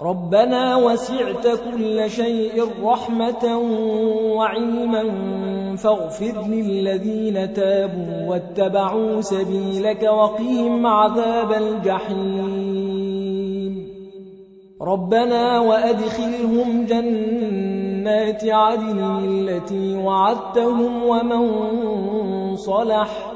ربنا وسعت كل شيء رحمة وعلما فاغفر للذين تابوا واتبعوا سبيلك وقهم عذاب الجحيم. ربنا وأدخلهم جنات عدن التي وعدتهم ومن صلح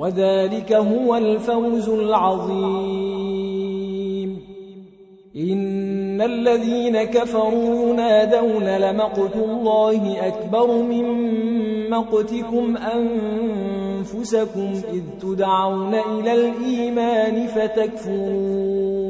وذلك هو الفوز العظيم. إن الذين كفروا ينادون لمقت الله أكبر من مقتكم أنفسكم إذ تدعون إلى الإيمان فتكفرون.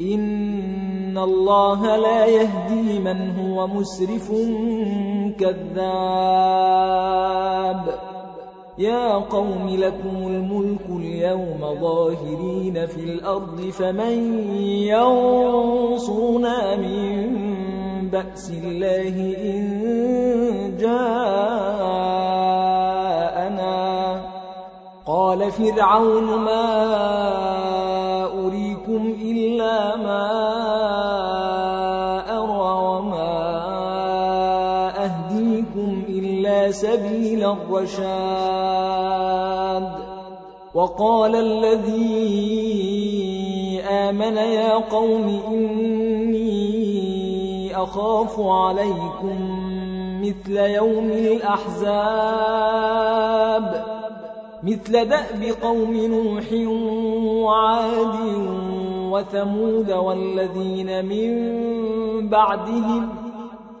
إِنَّ اللَّهَ لَا يَهْدِي مَنْ هُوَ مُسْرِفٌ كَذَّابٌ. يَا قَوْمِ لَكُمُ الْمُلْكُ الْيَوْمَ ظَاهِرِينَ فِي الْأَرْضِ فَمَن يَنصُرُنَا مِن بَأْسِ اللَّهِ إِن جَاءَنَا؟ قَالَ فِرْعَوْنُ مَا سَبِيلَ الرَّشَادِ. وَقَالَ الَّذِي آمَنَ يَا قَوْمِ إِنِّي أخاف عليكم مثل يوم الأحزاب مثل دأب قوم نوح وعاد وثمود والذين من بعدهم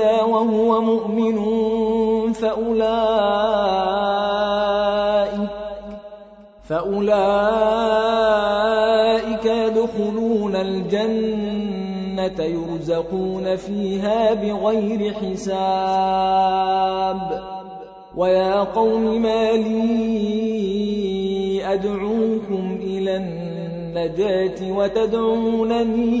وَهُوَ مُؤْمِنٌ فَأُولَٰئِكَ فَأُولَٰئِكَ يَدْخُلُونَ الْجَنَّةَ يُرْزَقُونَ فِيهَا بِغَيْرِ حِسَابٍ وَيَا قَوْمِ مَا لِي أَدْعُوكُمْ إِلَى النَّجَاةِ وَتَدْعُونَنِي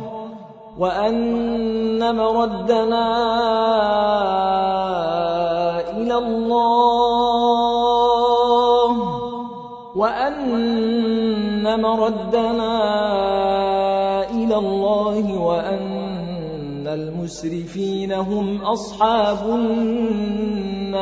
وأن مردنا إلى الله وأن مردنا إلى الله وأن الْمُسْرِفِينَ هُمْ أَصْحَابُ النَّارِ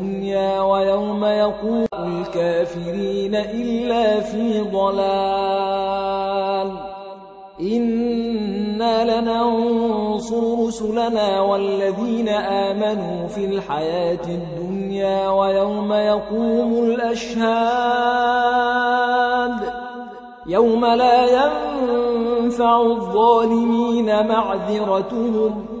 ويوم يقول الكافرين إلا في ضلال. إنا لننصر رسلنا والذين آمنوا في الحياة الدنيا ويوم يقوم الأشهاد. يوم لا ينفع الظالمين معذرتهم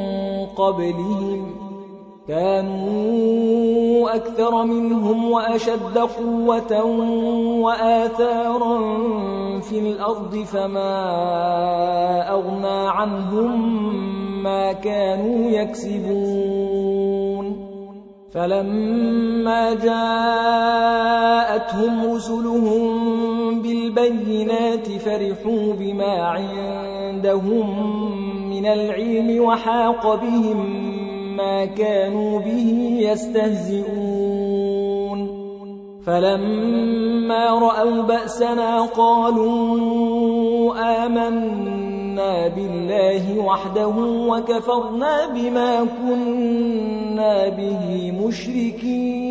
قبلهم كانوا أكثر منهم وأشد قوة وآثارا في الأرض فما أغنى عنهم ما كانوا يكسبون. فلما جاءتهم رسلهم بالبينات فرحوا بما عندهم من العلم وحاق بهم ما كانوا به يستهزئون. فَلَمَّا رَأَوْا بَأْسَنَا قَالُوا آمَنَّا بِاللَّهِ وَحْدَهُ وَكَفَرْنَا بِمَا كُنَّا بِهِ مُشْرِكِينَ.